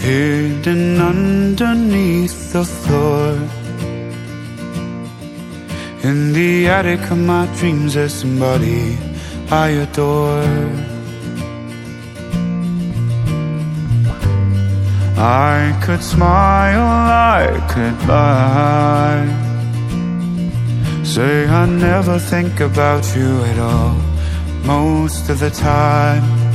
hidden underneath the floor. In the attic of my dreams, there's somebody I adore. I could smile, I could lie. Say I never think about you at all, most of the time.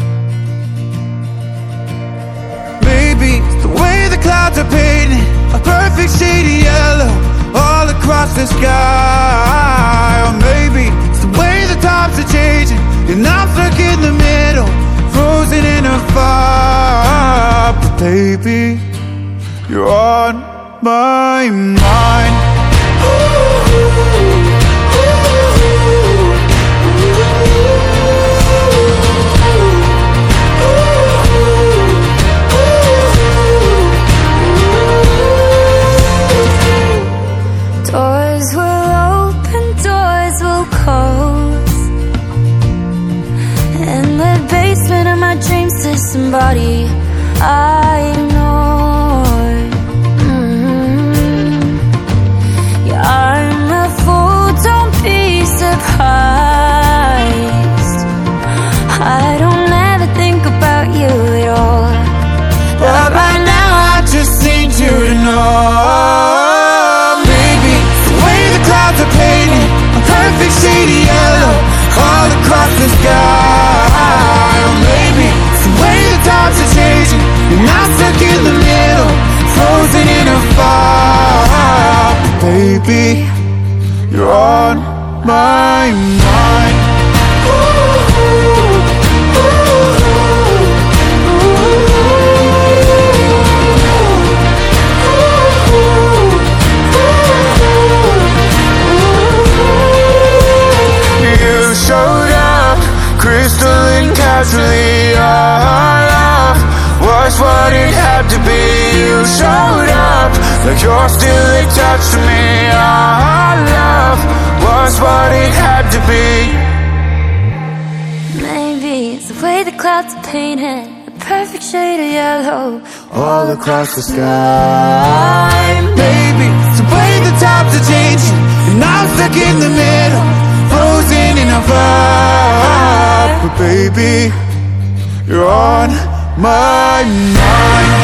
Clouds are painted, a perfect shade of yellow all across the sky. Or maybe it's the way the times are changing, and I'm stuck in the middle, frozen in a fire. But baby, you're on my mind. Doors somebody. I baby, you're on my mind You showed up, crystalline casually. Our love was what it had like you're still attached to me. Our love was what it had to be. Maybe it's the way the clouds are painted, a perfect shade of yellow. all across the sky. Baby, it's the way the times are changing, and I'm stuck in the middle, frozen in a fire. But baby, you're on my mind.